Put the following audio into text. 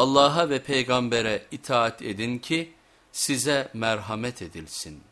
Allah'a ve peygambere itaat edin ki size merhamet edilsin.''